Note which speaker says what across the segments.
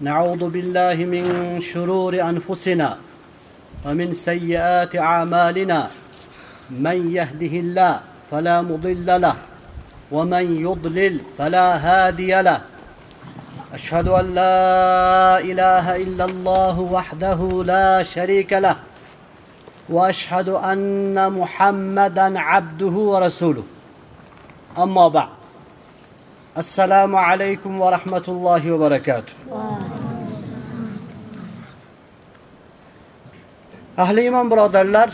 Speaker 1: نعوذ بالله من شرور أنفسنا ومن سيئات أعمالنا. من يهده الله فلا مضل له ومن يضلل فلا هادي له. أشهد أن لا إله إلا الله وحده لا شريك له وأشهد أن محمدا عبده ورسوله. أما بعد assalomu alaykum va rahmatullohi va ahli iymon birodarlar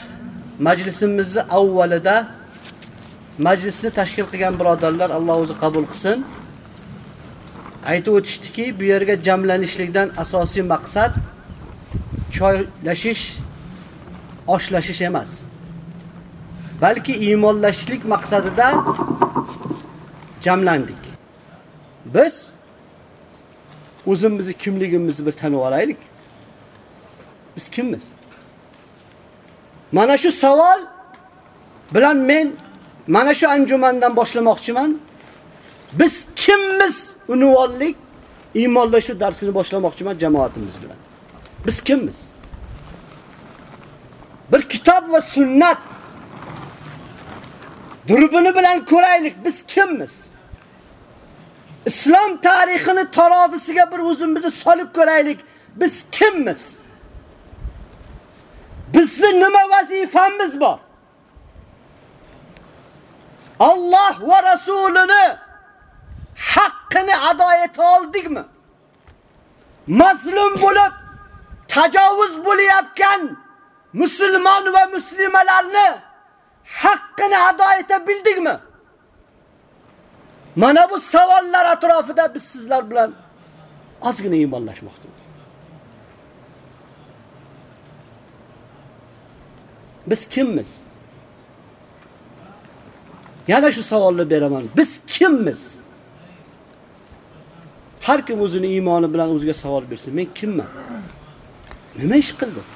Speaker 1: majlisimizni avvalida majlisni tashkil qilgan birodarlar Alloh o'zi qabul qilsin aytib o'tishdiki bu yerga jamlanishlikdan asosiy maqsad choylashish oshlashish emas balki iymonlashishlik maqsadida jamlandik Biz o'zimizni kimligimizni bir tanib olaylik. Biz kimmiz? Mana shu savol bilan men mana shu anjumandan boshlamoqchiman. Biz kimmiz? Unvonlik iymonlashuv darsini boshlamoqchiman jamoatimiz bilan. Biz kimmiz? Bir kitob va sunnat durbini bilan ko'raylik. Biz kimmiz? islom tarixini tarozisiga bir o'zimizni solib ko'raylik. Biz kimmiz? Bizni nima vazifamiz bor? Alloh va rasulini haqqini ado eta oldikmi? Mazlum bo'lib tajovuz bo'layotgan musulmon va muslimalarni haqqini ado eta bildikmi? Mana bu savollar atrofida biz sizlar bilan ozgina iymonlashmoqdamiz. Biz kimmiz? Yana shu savolni beraman. Biz kimmiz? Har kim o'zini iymoni bilan o'ziga savol bersin. Men kimman? Nima ish qildim?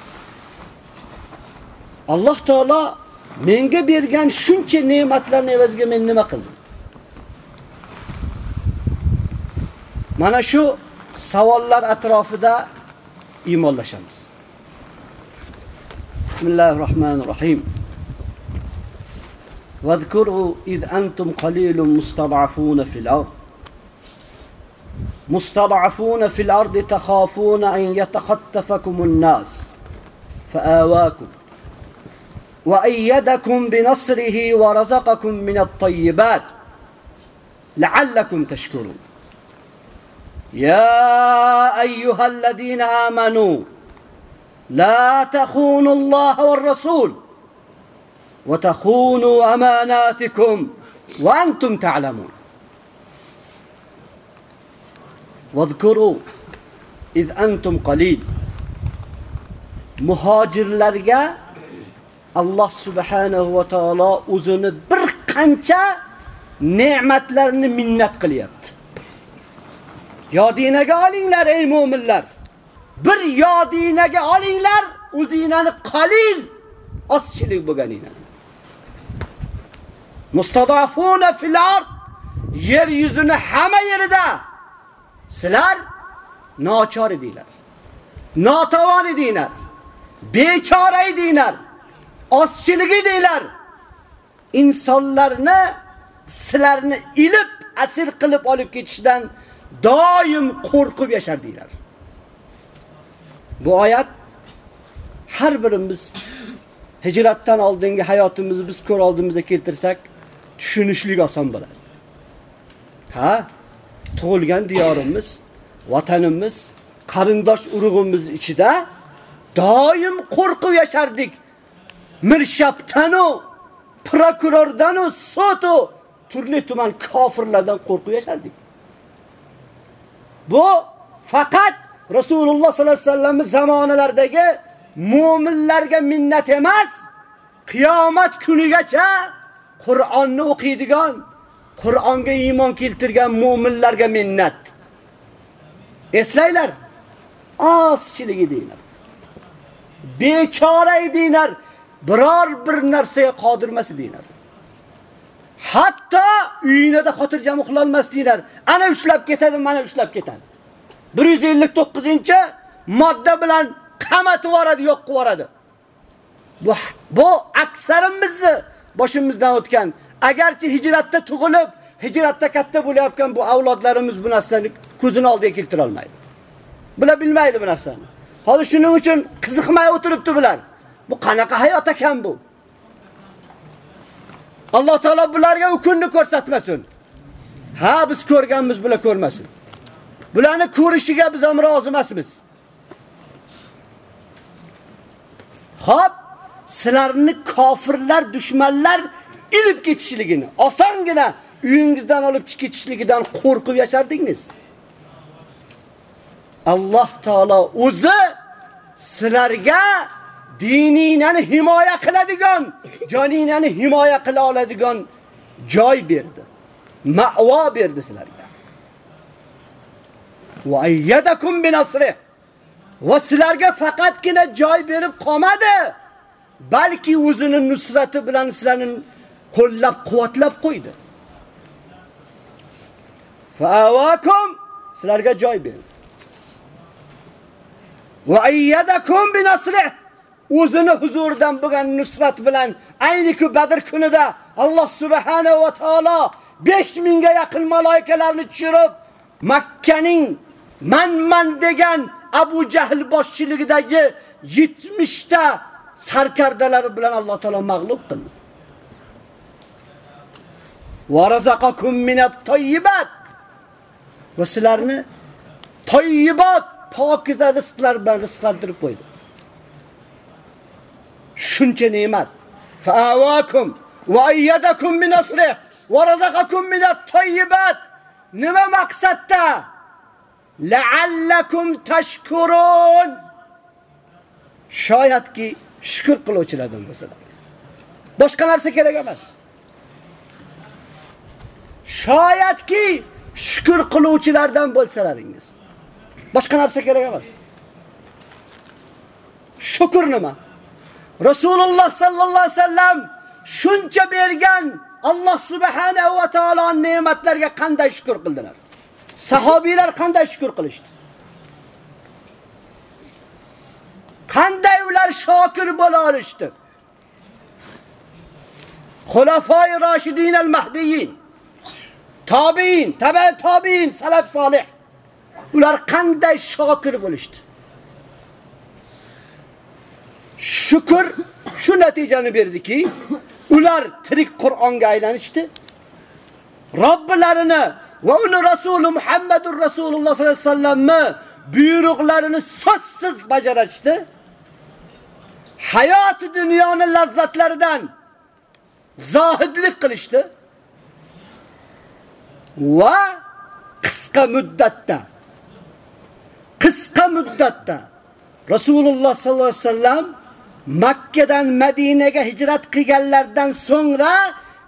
Speaker 1: Alloh taolo menga bergan shuncha ne'matlarning evaziga men nima qildim? Mana shu savollar atrofida iymonlashamiz. Bismillahirrohmanirrohim. واذكروا إذ أنتم قليل مستضعفون في الأرض. مستضعفون في الأرض تخافون أن يتخطفكم الناس. فآواكم. وأيدكم بنصره ورزقكم من الطيبات. لعلكم تشكرون. يا أيها الذين آمنوا لا تخونوا الله والرسول وتخونوا أماناتكم وأنتم تعلمون واذكروا إذ أنتم قليل muhojirlarga Alloh subhanahu va taolo o'zini bir qancha ne'matlarni minnat qilyapti. Yodinaga olinglar ey mu'minlar. Bir yodinaga olinglar o'zinglarni qalil ozchilik bo'lganinglar. Mustadafuna fil ard yer yuzini hamma yerida sizlar nochor edinglar. Notavon edinglar. Bechora edinglar. Ozchilik edinglar. Insonlarni sizlarni ilib asir qilib olib ketishdan doim qo'rqib yashardinglar. Bu oyat har birimiz hijratdan oldingi hayotimizni biz ko'r oldimizga keltirsak, tushunishlik oson bo'ladi. Ha? Tug'ilgan diyorimiz, vatanimiz, qarindosh urug'imiz ichida doim qo'rqib yashardik. o, sot o, turli tuman kofirlardan qo'rqib yashardik. Bu faqat Rasululloh sollallohu alayhi vasallam zamonalaridagi mu'minlarga minnat emas, qiyomat kunigacha Qur'onni o'qiydigan, Qur'onga iymon keltirgan mu'minlarga minnat. Eslaylar, ozchilik edinglar. Bechora edinglar, biror bir narsaga qodir emas edinglar. Hatto uyinada xotirjam uxlolmasdinglar. Ana ushlab ketadi, mana ushlab ketadi. 159-modda bilan qamatib yuboradi, yo'q qilib yuboradi. Bu bu aksarimizni boshimizdan o'tgan. Agarchi hijratda tug'ilib, hijratda katta bo'layotgan bu avlodlarimiz bu narsani ko'zini oldiga keltira olmaydi. Bular bilmaydi bu narsani. Hozir shuning uchun qiziqmay o'tiribdi bular. Bu qanaqa hayot ekan bu? Alloh taolo bularga u kunni ko'rsatmasin. Ha, biz ko'rganmiz, bular ko'rmasin. Bularni ko'rishiga biz ham rozi emasmiz. Xo'p, sizlarni kofirlar, dushmanlar ilib ketishligini, osongina uyingizdan olib chiqib ketishligidan qo'rqib yashardingiz. Alloh taolo o'zi sizlarga diningizni himoya qiladigan, joningizni himoya qila oladigan joy berdi. Ma'vo berdi sizlarga. Va ayyadakum binasri. Va sizlarga faqatgina joy berib qolmadi, balki o'zining nusrati bilan sizlarni qo'llab-quvvatlab qo'ydi. Fa'awakum sizlarga joy berdi. Va ayyadakum binasri. O'zini huzuridan bo'lgan nusrat bilan ayni-ku Badr kunida Alloh subhanahu va taolo 5000 ga yaqin malaikalarni tushirib Makkaning man-man degan Abu Jahl boshchiligidagi 70 ta sarkardalari bilan Alloh taolo mag'lub qildi. Va razaqakum minat tayyibat. Va sizlarni tayyibat, pokiza rizqlar bilan rizqlantirib qo'ydi. Shuncha ne'mat. Fa'awakum va ayyadakum min va razaqakum minat tayyibat. Nima maqsadda? La'allakum tashkurun. Shoyatki shukr qiluvchilardan bo'lsangiz. Boshqa narsa kerak emas. Shoyatki shukr qiluvchilardan bo'lsalaringiz. Boshqa narsa kerak emas. Shukr nima? Rasululloh sallallohu alayhi vasallam shuncha bergan Alloh subhanahu va taoloning ne'matlariga qanday shukr qildilar? Sahobiylar qanday shukr qilishdi? Qanday ular shokir bo'la olishdi? Xulafoi Rashidin al-Mahdiyin, tabiin, tabi tabiin, salaf solih. Ular qanday shokir bo'lishdi? Shukr shu natijani berdiki, ular tirik Qur'onga aylanishdi. Robbilarini va uni Rasuli Muhammadur Rasululloh sollallohu alayhi vasallamni buyruqlarini so'zsiz bajarishdi. Hayot dunyoni lazzatlaridan zohidlik qilishdi. Va qisqa muddatda qisqa muddatda Rasululloh sallallohu alayhi vasallam Makkadan Madinaga hijrat qilganlardan so'ngra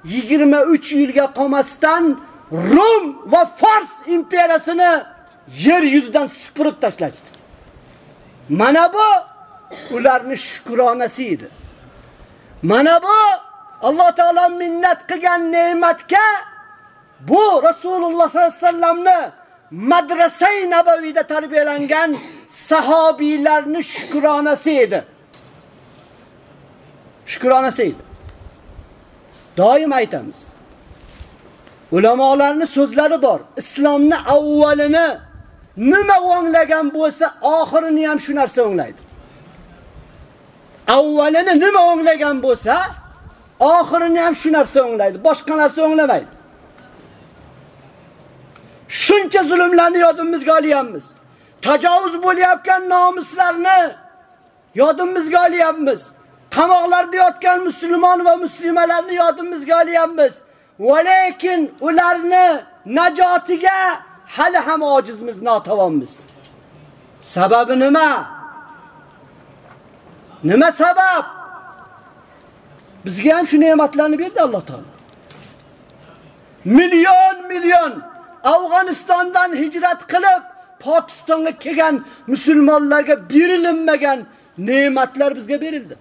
Speaker 1: 23 yilga qolmasdan Rum va Fors imperiyasini yer yuzidan supurib tashlashdi. Mana bu ularning shukronasi edi. Mana bu Alloh taolo minnat qilgan ne'matga bu Rasululloh sollallohu alayhi vasallamni madrasai nabaviyda tarbiyalangan sahobiylarning shukronasi edi. Shukronasi edi. Doim aytamiz. Ulamolarning so'zlari bor. Islomni avvalini nima o'nglagan bo'lsa, oxirini ham shu narsa o'nglaydi. avvalini nima o'nglagan bo'lsa, oxirini ham shu narsa o'nglaydi, boshqa narsa o'nglamaydi. Shuncha zulmlarni yodimizga olyapmiz. Tajovuz bo'layotgan nomuslarni yodimizga olyapmiz. Qamoqlarda yotgan musulmon va muslimalarni yodimizga olyapmiz. Va lekin ularni najotiga hali ham ojizmiz, notavonmiz. Sababi nima? Nima sabab? Bizga ham shu ne'matlarni berdi Alloh taolo. Million million Afg'onistondan hijrat qilib Pokistonga kelgan musulmonlarga berilmagan ne'matlar bizga berildi.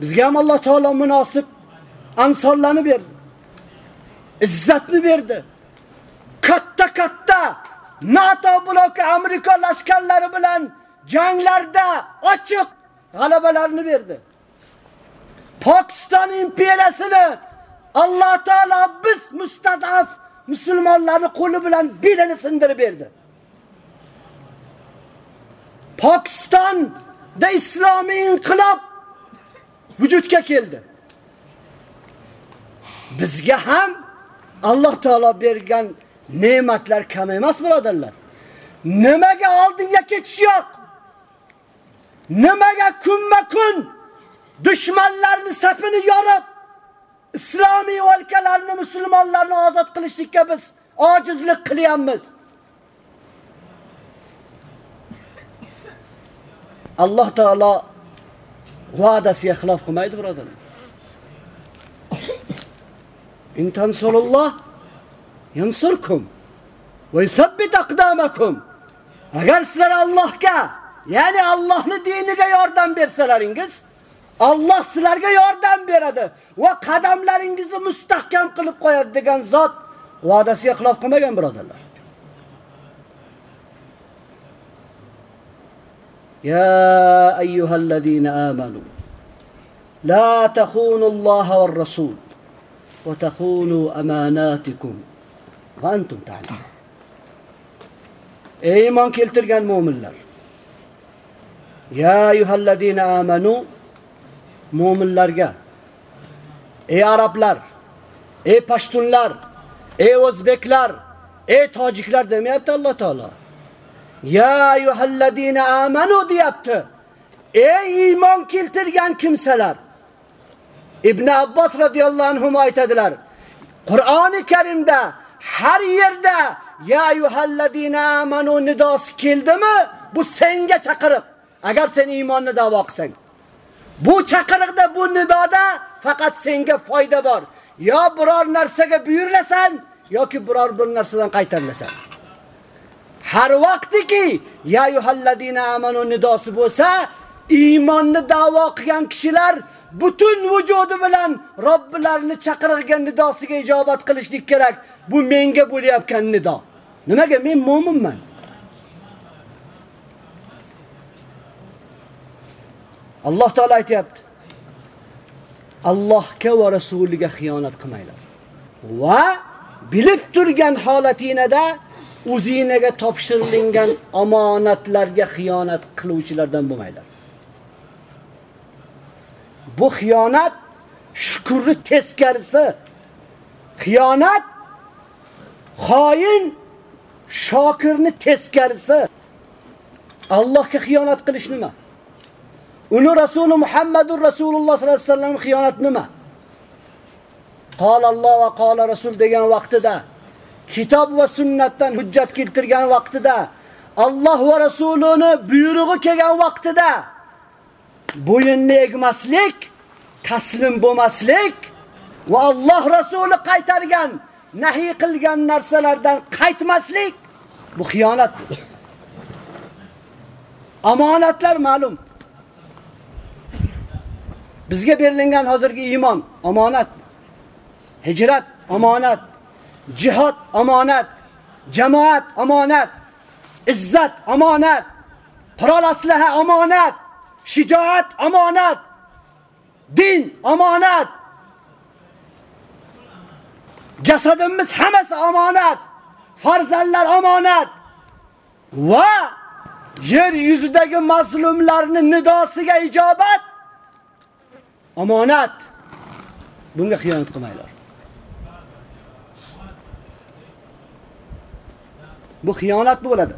Speaker 1: Bizga ham Alloh taolo munosib ansorlarni berdi. Izzatni berdi. Katta-katta NATO bloki Amerika lashkarlari bilan janglarda ochiq g'alabalarni berdi. Pokiston imperiyasini Alloh taolo biz mustazaf musulmonlarni qo'li bilan belini sindirib berdi. Pokistonda islomiy inqilob vujudga keldi. Bizga ham Alloh taolo bergan ne'matlar kam emas, birodarlar. Nimaga oldinga ketish yo'q? Nimaga kunma-kun dushmanlarni safini yorib islomiy o'lkalarni musulmonlarni ozod qilishlikka biz ojizlik qilyapmiz. Alloh taolo va'dasiga xilof qilmaydi, birodarlar. In tansurulloh yansurkum va yusabbit aqdamakum. Agar sizlar Allohga, ya'ni Allohning diniga yordam bersalaringiz, Alloh sizlarga yordam beradi va qadamlaringizni mustahkam qilib qo'yadi degan zot va'dasiga xilof qilmagan birodarlar. يا أيها الذين آمنوا لا تخونوا الله والرسول وتخونوا أماناتكم وأنتم تعلمون إيمان keltirgan mu'minlar Ya ayyuhallazina amanu mu'minlarga ey arablar ey pashtunlar ey o'zbeklar ey tojiklar demayapti Alloh taolo Ya ayyuhallazina amanu deyapti ey iymon keltirgan kimsalar ibn abbos radhiyallohu anhu aytadilar qur'oni karimda har yerda ya ayyuhallazina amanu nidosi keldimi? Bu senga chaqiriq. Agar sen iymonni da'vo qilsang. Bu chaqiriqda bu nidoda faqat senga foyda bor. Yo biror narsaga buyurlasan yoki biror bir narsadan qaytarilasan har vaqtiki ya ayyuhallazina amanu nidosi bo'lsa iymonni da'vo qilgan kishilar butun vujudi bilan Robbilarini chaqirgan nidosiga ijobat qilishlik kerak. Bu menga bo'layotgan nido. Nimaga men mu'minman? Alloh taolo aytayapti. Allohga va rasuliga xiyonat qilmanglar. Va bilib turgan holatingizda o'zingizga topshirilgan omonatlarga xiyonat qiluvchilardan bo'lmanglar. Bu xiyonat shukurni teskarisi. Xiyonat xoin shokirni teskarisi. Allohga xiyonat qilish nima? Uni Rasuli Muhammadur Rasululloh sollallohu alayhi vasallam xiyonat nima? Qala Alloh va qala Rasul degan vaqtida kitob va sunnatdan hujjat keltirgan vaqtida Alloh va Rasulini buyrug'i kelgan vaqtida bo'yinni egmaslik, taslim bo'lmaslik va Alloh Rasuli qaytargan, nahiy qilgan narsalardan qaytmaslik bu xiyonat. Omonatlar ma'lum. Bizga berilgan hozirgi iymon omonat. Hijrat omonat. Jihad omonat. Jamoat omonat. Izzat omonat. Qurol aslaha omonat. Shijoat omonat, din omonat. Jasadimiz hammasi omonat, farzandlar omonat va yer yuzidagi mazlumlarning nidosiga ijobat omonat. Bunga xiyonat qilmanglar. Bu xiyonat bo'ladi.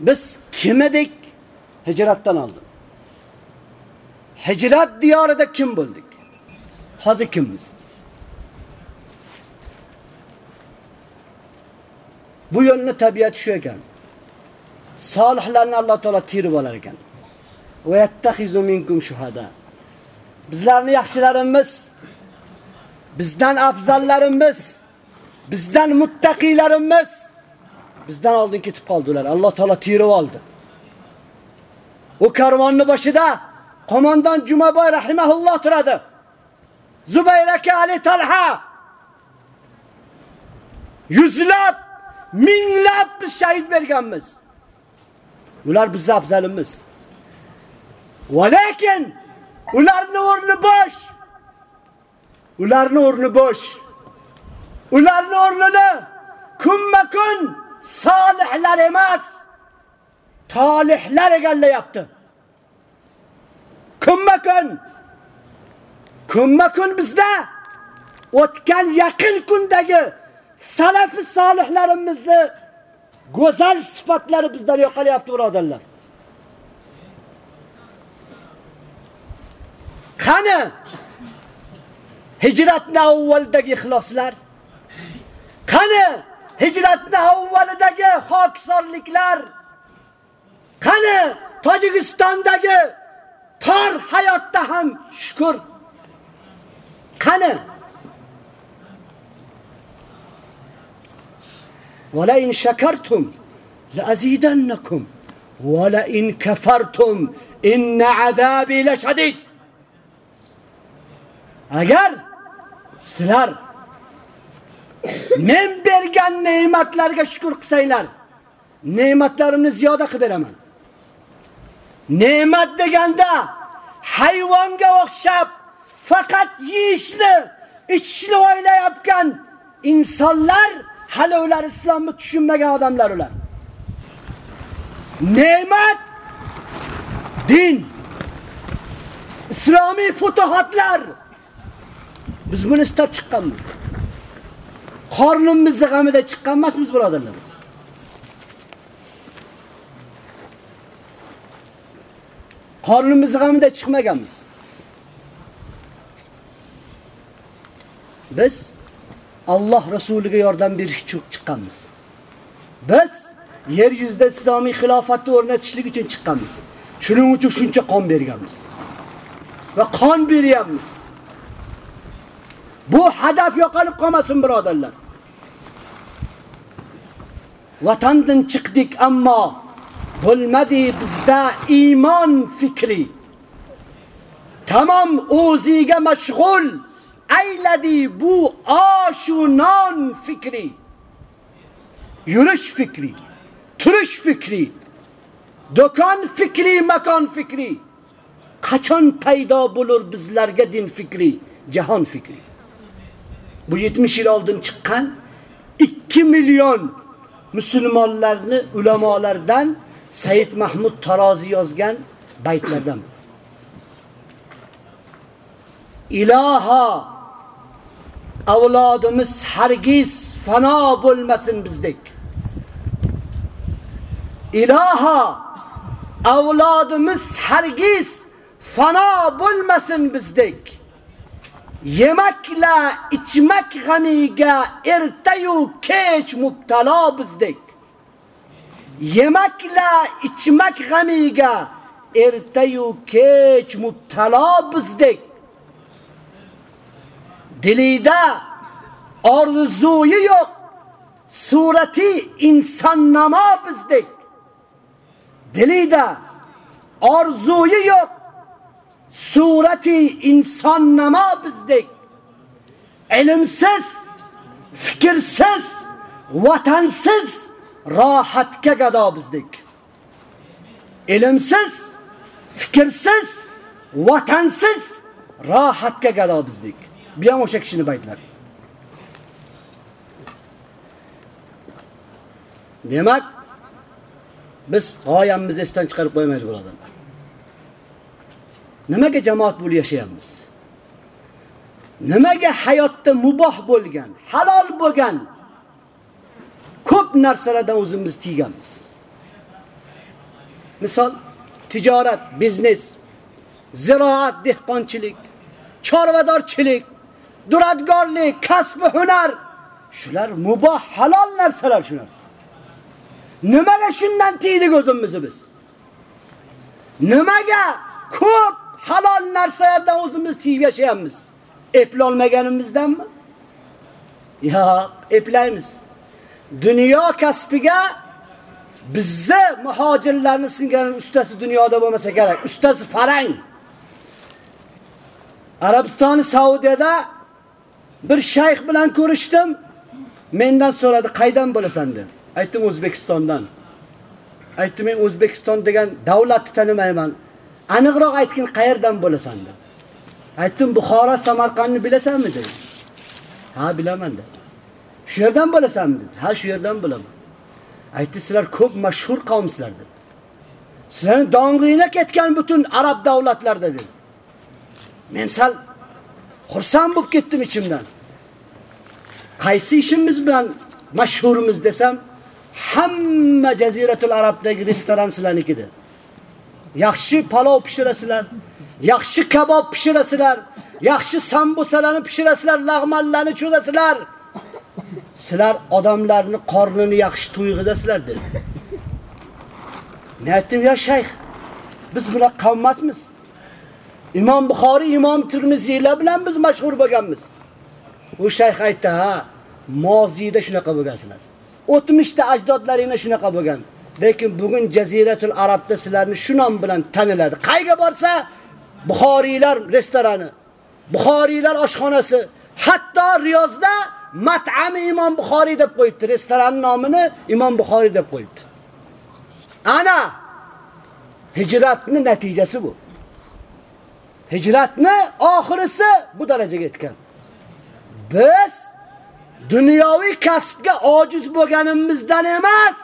Speaker 1: Biz kim edik? Hijratdan oldin. Hijrat diyorida kim bo'ldik? Hozir kimmiz? Bu yo'lni tabiat shu ekan. Solihlarni Alloh taolo tirib olar ekan. Va yattaxizu minkum shuhada. Bizlarni yaxshilarimiz, bizdan afzallarimiz, bizdan muttaqilarimiz bizdan oldin ketib qoldilar. Alloh taolo tirib oldi. O karvonni boshida qo'mondon Jumaboy rahimahulloh turadi. Zubayr Ali Talha yuzlab, minglab biz şehit berganmiz. Ular bizning afzalimiz. Va lekin ularning o'rni bo'sh. Ularning o'rni bo'sh. Ularning o'rnini kunma-kun solihlar emas, talihlar egallayapti. Kunma-kun kunma-kun bizda o'tgan yaqin kundagi salafi solihlarimizni go'zal sifatlari bizdan yo'qolyapti, birodarlar. Qani hijratning avvalidagi ixloslar? Qani hijratning avvalidagi hokisorliklar? Qani Tojikistondagi tor hayotda ham shukr. Qani Wala in shakartum la azidannakum wala in kafartum in azabi lashadid. Agar sizlar men bergan ne'matlarga shukr qilsanglar, ne'matlarimni ziyoda qilib beraman. Ne'mat deganda hayvonga o'xshab faqat yeyishni, ichishni o'ylayotgan insonlar hali ular islomni tushunmagan odamlar ular. Ne'mat din islomiy futuhatlar biz buni istab chiqqanmiz. Qornimizni g'amida chiqqan emasmiz, birodarlar. Qornimiz g'amida chiqmaganmiz. Biz Alloh rasuliga yordam berish uchun chiqqanmiz. Biz yer yuzida islomiy xilofatni o'rnatishlik uchun chiqqanmiz. Shuning uchun shuncha qon berganmiz. Va qon beryapmiz. Bu hadaf yo'qolib qolmasin, birodarlar. Vatandan chiqdik, ammo bo'lmadi bizda iymon fikri. Tamom o'ziga mashg'ul ayladi bu oshunon fikri. Yurish fikri, turish fikri, do'kon fikri, makon fikri. Qachon paydo bo'lur bizlarga din fikri, jahon fikri? Bu 70 yil oldin chiqqan 2 million musulmonlarni ulamolardan Said Mahmud Tarozi yozgan baytlardan. Iloha avlodimiz hargiz fano bo'lmasin bizdek. Iloha avlodimiz hargiz fano bo'lmasin bizdek. Yemakla ichmak g'amiga ertayu kech mubtalo bizdek. Yemakla ichmak g'amiga ertayu kech mubtalo bizdek. Dilida orzuyi yo'q, surati inson namo bizdek. Dilida orzuyi yo'q, surati inson namo bizdek. Ilmsiz, fikrsiz, vatansiz rohatga gado bizdik. Ilmsiz, fikrsiz, vatansiz rohatga gado bizdik. Bu ham o'sha kishini baytlar. Demak, biz g'oyamizni esdan chiqarib qo'ymaylik birodarlar. Nimaga jamoat bo'lib yashayapmiz? Nimaga hayotda muboh bo'lgan, halol bo'lgan ko'p narsalardan o'zimiz tiyganmiz? Misol tijorat, biznes, ziroat, dehqonchilik, chorvadorchilik, duradgorlik, kasb hunar shular muboh halol narsalar shular. Nimaga shundan tiydik o'zimizni biz? Nimaga ko'p halol narsalardan o'zimiz tiyib yashayapmiz? Eplolmaganimizdanmi? Yo'q, eplaymiz. Dunyo kasbiga bizni muhojirlarni singan ustasi dunyoda bo'lmasa kerak. Ustasi farang. Arabistoni Saudiyada bir shayx bilan ko'rishdim. Mendan so'radi, "Qaydan bo'lasan?" dedi. Aytdim, "O'zbekistondan." Aytdim, "Men O'zbekiston degan davlatni tanimayman. Aniqroq aytgin, qayerdan bo'lasan?" dedi. Aytdim, "Buxoro, Samarqandni bilasanmi?" dedi. "Ha, bilaman" dedi. "Shu yerdan bilasanmi dedi. "Ha, shu yerdan bilaman." Aytdi, "Sizlar ko'p mashhur qavmsizlar" dedi. Sizlarni dong'ina ketgan butun arab davlatlarda dedi. Men sal xursand bo'lib ketdim ichimdan. Qaysi ishimiz bilan mashhurmiz desam, hamma jaziratul arabdagi restoran sizlarniki dedi. Yaxshi palov pishirasizlar, yaxshi kabob pishirasizlar, yaxshi sambusalarni pishirasizlar, lag'manlarni cho'zasizlar. Sizlar odamlarni qornini yaxshi to'yg'izasizlar dedi. Men aytdim, "Ya shayx, biz bunaqa qavmasmiz. Imom Buxoriy, Imom Tirmiziylar bilan biz mashhur bo'lganmiz." U shayx aytdi, "Ha, moziyda shunaqa bo'lgansizlar. O'tmishda ajdodlaringiz shunaqa bo'lgan. Lekin bugun Jaziratul Arabda sizlarni shu nom bilan taniladi. Qayga borsa, Buxoriylar restorani, Buxoriylar oshxonasi, hatto Riyozda mat'ami Imom Buxoriy deb qo'yibdi. Restoran nomini Imom Buxoriy deb qo'yibdi. Ana hijratning natijasi bu. Hijratni oxirisi bu darajaga yetgan. Biz dunyoviy kasbga ojiz bo'lganimizdan emas,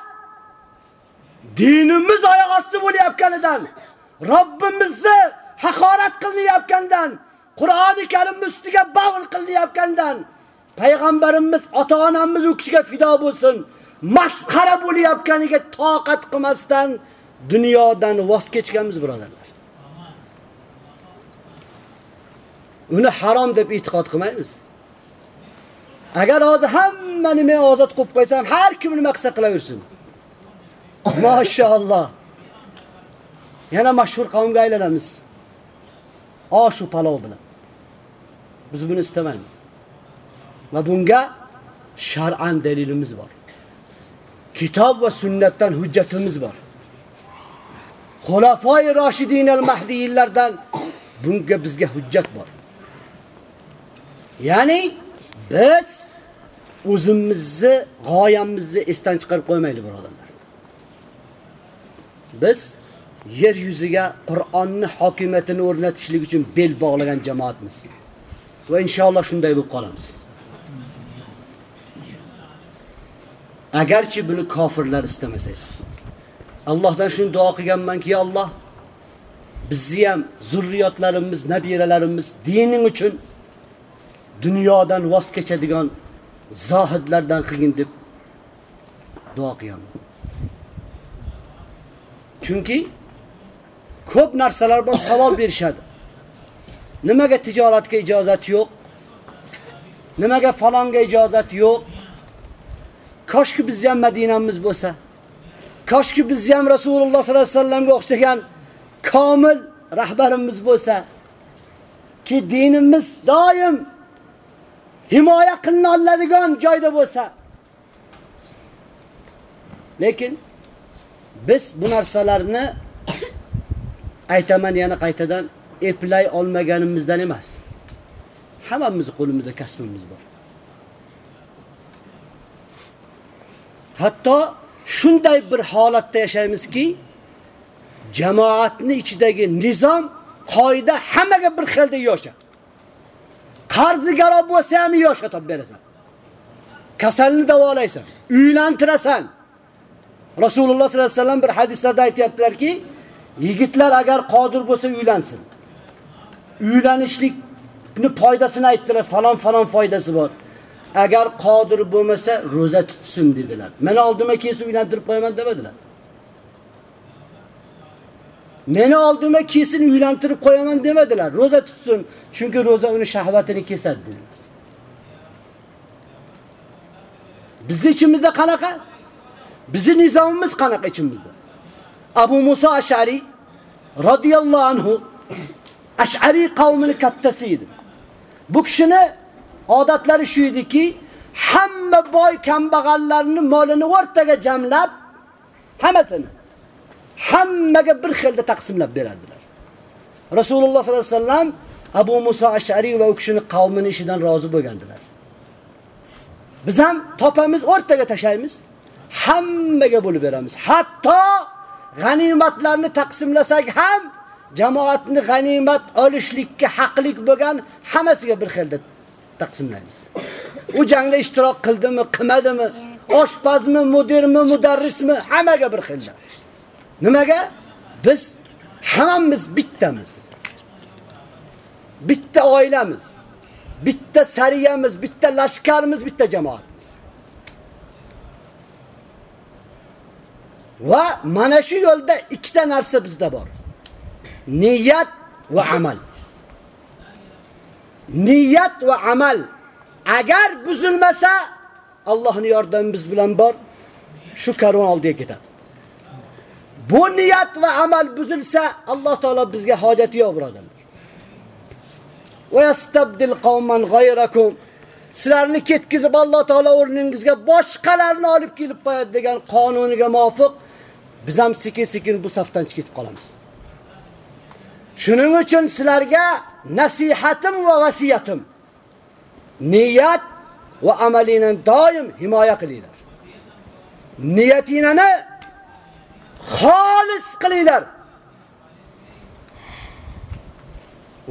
Speaker 1: dinimiz oyoq osti bo'layotganidan, Robbimizni haqorat qilinayotgandan, Qur'oni Karim ustiga bag'l qilinayotgandan, payg'ambarimiz, ota-onamiz u kishiga fido bo'lsin, masxara bo'layotganiga toqat qilmasdan dunyodan voz kechganmiz, birodarlar. Uni harom deb e'tiqod qilmaymiz. Agar hozir hammani men ozod qilib qo'ysam, har kim nima qilsa qilaversin. Mashalloh. Yana mashhur qavmga aylanamiz. u palov bilan. Biz buni istamaymiz. Va bunga shar'an dalilimiz bor. Kitob va sunnatdan hujjatimiz bor. Xulafoi Roshidin al-Mahdiylardan bunga bizga hujjat bor. Ya'ni biz o'zimizni g'oyamizni esdan chiqarib qo'ymaylik, birodarlar. Biz yer yuziga Qur'onni hokimiyatini o'rnatishlik uchun bel bog'lagan jamoatmiz. Va inshaalloh shunday bo'lib qolamiz. Agarchi buni kofirlar istamasa. Allohdan shuni duo qilganmanki, ya Alloh bizni ham zurriyotlarimiz, nabiralarimiz dining uchun dunyodan voz kechadigan zohidlardan qilgin deb duo qilaman. Chunki ko'p narsalar bor savol berishadi. Nimaga tijoratga ijozat yo'q? Nimaga falonga ijozat yo'q? Koshki biz ham Madinamiz bo'lsa. Koshki bizni ham Rasululloh sollallohu alayhi vasallamga o'xshagan komil rahbarimiz bo'lsa. Ki dinimiz doim himoya qilinadigan joyda bo'lsa. Lekin biz bu narsalarni aytaman yana qaytadan eplay olmaganimizdan emas. Hammamiz qo'limizda kasbimiz bor. Hatto shunday bir holatda yashaymizki, jamoatni ichidagi nizom, qoida hammaga bir xilda yosha. Qarzigarob bo'lsa ham yosha topib berasan. Kasalni davolaysan, uylantirasan. Rasululloh sollallohu alayhi vasallam bir hadislarda aytayaptilarki, yigitlar agar qodir bo'lsa uylansin. Uylanishlikni foydasini aytdilar, falon falon foydasi bor. Agar qodir bo'lmasa, roza tutsin dedilar. Meni oldimga kelsa uylantirib qo'yaman demadilar. Meni oldimga kesin uylantirib qo'yaman demadilar. Roza tutsin, chunki roza uni shahvatini kesadi dedilar. Bizning ichimizda qanaqa? Bizning nizomimiz qanaqa ichimizda? Abu Musa Ash'ari radhiyallohu anhu Ash'ari qavmining kattasi edi. Bu kishini odatlari shu ediki, hamma boy kambag'allarni molini o'rtaga jamlab, hammasini hammaga bir xilda taqsimlab berardilar. Rasululloh sollallohu alayhi vasallam Abu Musa Ash'ari va u kishining qavmining ishidan rozi bo'lgandilar. Biz ham topamiz, o'rtaga tashlaymiz, hammaga bo'lib beramiz. Hatto g'animatlarni taqsimlasak ham jamoatni g'animat olishlikka haqlik bo'lgan hammasiga bir xilda taqsimlaymiz. U jangda ishtirok qildimi, qilmadimi, oshpazmi, mudirmi, mudarrismi, hammaga bir xilda. Nimaga? Biz hammamiz bittamiz. Bitta oilamiz. Bitta sariyamiz, bitta lashkarimiz, bitta jamoatimiz. Va mana shu yo'lda ikkita narsa bizda bor. Niyat va amal. Niyat va amal agar buzilmasa Allohning yordami biz bilan bor, shu karvon oldiga ketadi. Bu niyat va amal buzilsa Alloh taolo bizga hojati yo'q, birodarlar. Va yastabdil qawman ghayrakum sizlarni ketkizib Alloh taolo o'rningizga boshqalarni olib kelib qo'yadi degan qonuniga muvofiq biz ham sekin-sekin bu safdan chiqib qolamiz. Shuning uchun sizlarga nasihatim va vasiyatim niyat va amalini doim himoya qilinglar. Niyatingizni xolis qilinglar.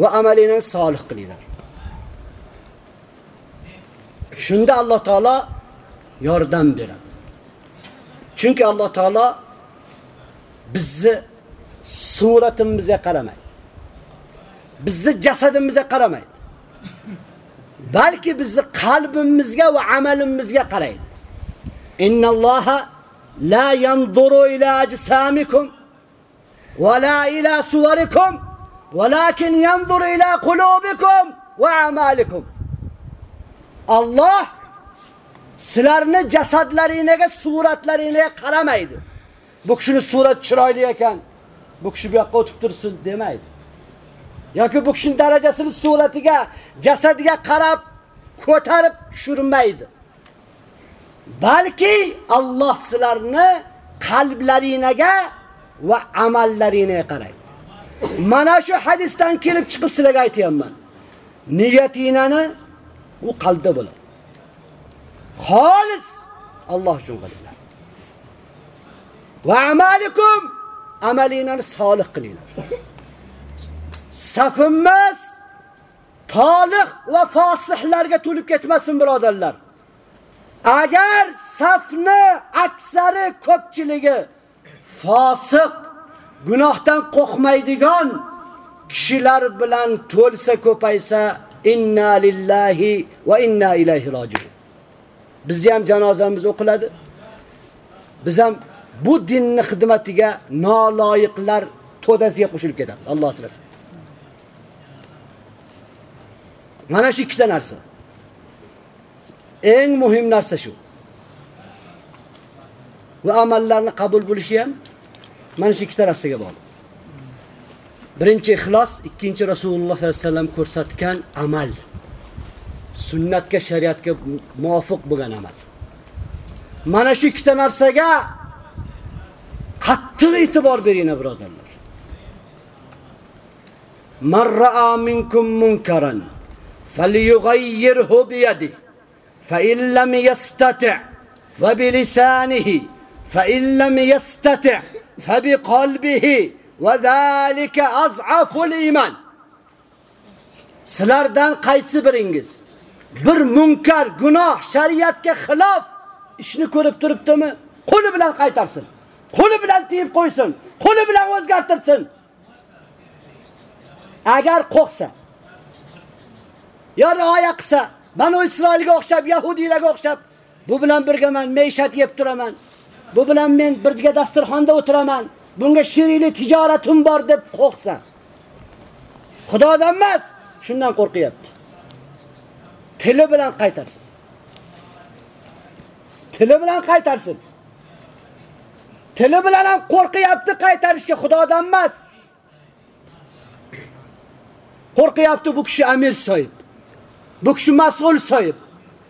Speaker 1: Va amalini solih qilinglar. Shunda Alloh taolo yordam beradi. Chunki Alloh taolo bizni suratimizga qaramaydi. Bizni jasadimizga qaramaydi. Balki bizni qalbimizga va amalimizga qaraydi. Innalloha la yanzuru ila ajsamikum va la ila suwarikum walakin yanzuru ila qulubikum va amalikum. Alloh sizlarni jasadlaringizga, suratlaringizga qaramaydi. Bu kishini surat chiroyli ekan, bu kishi bu yoqqa o'tib tursin demaydi. Yoki bu kishining darajasini suratiga, jasadiga qarab ko'tarib tushirmaydi. Balki Alloh sizlarni qalblaringizga va amallaringizga qaraydi. Mana shu hadisdan kelib chiqib sizlarga aytayapman. Niyatingni u qalbda bo'ladi. Xolis Alloh uchun qilinglar. Va amalikum amalinglarni solih qilinglar. Safimiz tolih va fosihlarga to'lib ketmasin birodarlar. Agar safni aksari ko'pchiligi fosiq, gunohdan qo'rqmaydigan kishilar bilan to'lsa ko'paysa inna lillahi va inna ilayhi rojiun. Bizga ham janozamiz o'qiladi. Biz ham bu dinni xizmatiga noloyiqlar to'dasiga qo'shilib ketamiz. Alloh tilasin. Mana shu ikkita narsa. Eng muhim narsa shu. Va amallarni qabul bo'lishi ham mana shu ikkita narsaga bog'liq. Birinchi ixlos, ikkinchi Rasululloh sollallohu alayhi vasallam ko'rsatgan amal. Sunnatga, shariatga muvofiq bo'lgan amal. Mana shu ikkita narsaga qattiq e'tibor beringlar birodarlar. Marra minkum munkaran فليغيره بيده فإن لم يستطع وبلسانه فإن لم يستطع فبقلبه وذلك أضعف الإيمان sizlardan qaysi biringiz bir munkar, gunoh, shariatga xilof ishni ko'rib turibdimi? Qo'li bilan qaytarsin. Qo'li bilan tiyib qo'ysin, qo'li bilan o'zgartirsin. Agar qo'rqsa, yo rioya qilsa, Banu Isroilga o'xshab, Yahudilarga o'xshab, bu bilan birga men meishat yeb turaman. Bu bilan men birga dasturxonda o'tiraman. Bunga shirili tijoratim bor deb qo'rqsa. Xudodan emas, shundan qo'rqyapti. Tili bilan qaytarsin. Tili bilan qaytarsin. Tili bilan ham qo'rqyapti qaytarishga Xudodan emas. Qo'rqyapti bu kishi amir soyib. Bu kishi mas'ul soyib.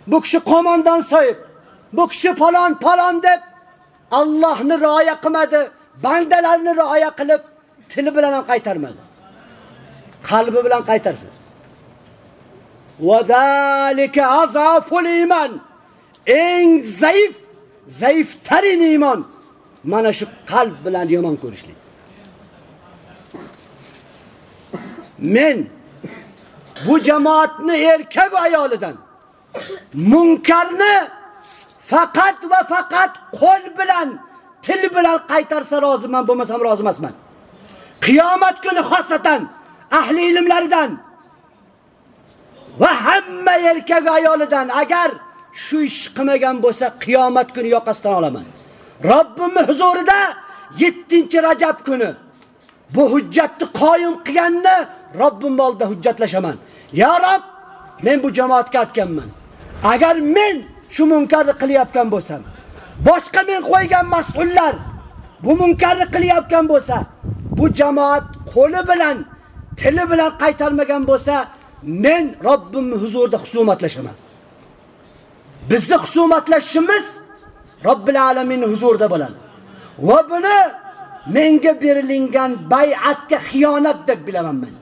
Speaker 1: Bu kishi qo'mondon soyib. Bu kishi falon falon deb Allohni rioya qilmadi, bandalarni rioya qilib tili bilan ham qaytarmadi. Qalbi bilan qaytarsin. Va zalika azaful iymon. Eng zaif, zaif tarin iymon. Mana shu qalb bilan yomon ko'rishlik. Men bu jamoatni erkak va ayolidan munkarni faqat va faqat qo'l bilan, til bilan qaytarsa roziman, bo'lmasam rozi emasman. Qiyomat kuni xosatan ahli ilmlaridan va hamma erkak ayolidan agar shu ish qilmagan bo'lsa qiyomat kuni yoqasidan olaman. Robbimning huzurida 7-Rajab kuni bu hujjatni qoyim qilganni Robbim oldida hujjatlashaman. Ya Rob, men bu jamoatga aytganman. Agar men shu munkarni qilyapgan bo'lsam, boshqa men qo'ygan mas'ullar bu munkarni qilyapgan bo'lsa, bu jamoat qo'li bilan, tili bilan qaytarmagan bo'lsa, men Robbimning huzurida husumatlashaman. Bizni husumatlashishimiz Robbil alamin huzurida bo'ladi. Va buni menga berilingan bay'atga xiyonat deb bilaman men.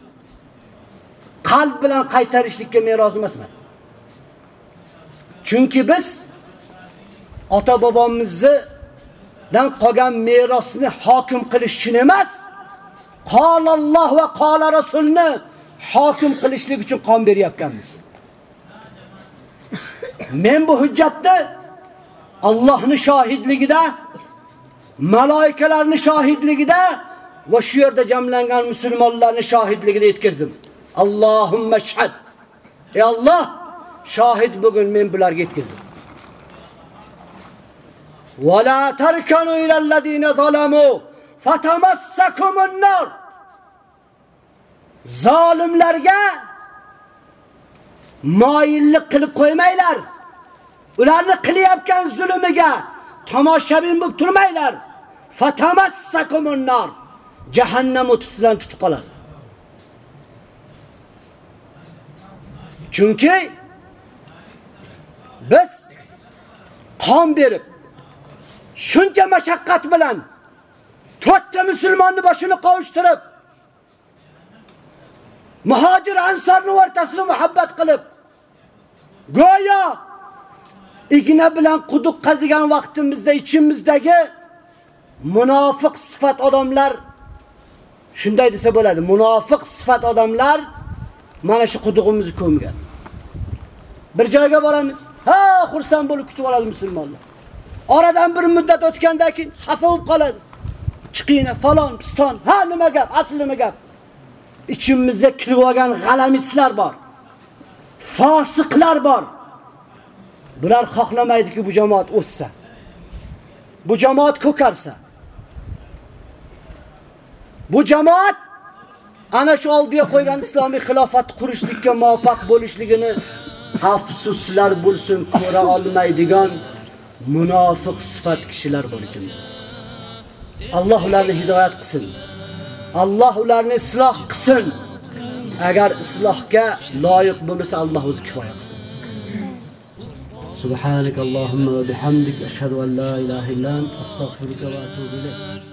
Speaker 1: Qalb bilan qaytarishlikka men rozi emasman. Chunki biz ota bobomizni dan qolgan merosni hokim qilish uchun emas, qolalloh va qola Rasulni hokim qilishlik uchun qon beryapkanmiz. Men bu hujjatni Allohning shohidligida, malaikalarning shohidligida va shu yerda jamlangan musulmonlarning shohidligida yetkazdim. Allahümme shahad. Ey Allah, shohid bugün men bularga yetkizdim. Va la tarkanu ila alladina zalamu fatamassakumun nar. Zolimlarga moyillik qilib qo'ymanglar. Ularni qilyapgan zulmiga tomoshabin bo'lib turmanglar. Fatamassakumun nar. Jahannam o'tisidan tutib qoladi. Chunki biz qon berib shuncha mashaqqat bilan to'rtta musulmonni boshini qovushtirib muhojir ansorni o'rtasida muhabbat qilib go'yo igna bilan quduq qazigan vaqtimizda ichimizdagi munofiq sifat odamlar shunday desa bo'ladi. Munofiq sifat odamlar mana shu qudug'imizni ko'mgan. Bir joyga boramiz. Ha, xursand bo'lib kutib oladi musulmonlar. Oradan bir muddat o'tgandan keyin xafa bo'lib qoladi. Chiqina falon, piston. Ha, nima gap? Asli nima gap? Ichimizga kirib olgan g'alamislar bor. Fosiqlar bor. Bular xohlamaydiki bu jamoat o'ssa. Bu jamoat ko'karsa. Bu jamoat ana shu oldiga qo'ygan islomiy xilofat qurishlikka muvaffaq bo'lishligini afsuslar bo'lsin ko'ra olmaydigan munofiq sifat kishilar bor. Alloh ularni hidoyat qilsin. Alloh ularni isloh qilsin. Agar islohga loyiq bo'lmasa Alloh o'zi kifoya qilsin. Subhanak Allahumma va bihamdik ashhadu an la ilaha illa ant astaghfiruka va atubu ilayk.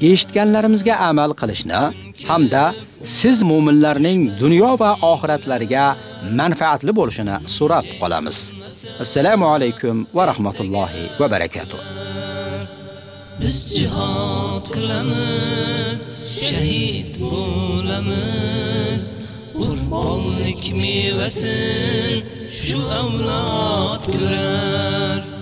Speaker 2: eshitganlarimizga amal qilishni hamda siz mu'minlarning dunyo va oxiratlariga manfaatli bo'lishini so'rab qolamiz. Assalomu alaykum va rahmatullohi va barakotuh.
Speaker 3: Biz jihad qilamiz, shahid bo'lamiz. Qurbonlik mevasin shu avlod ko'rar.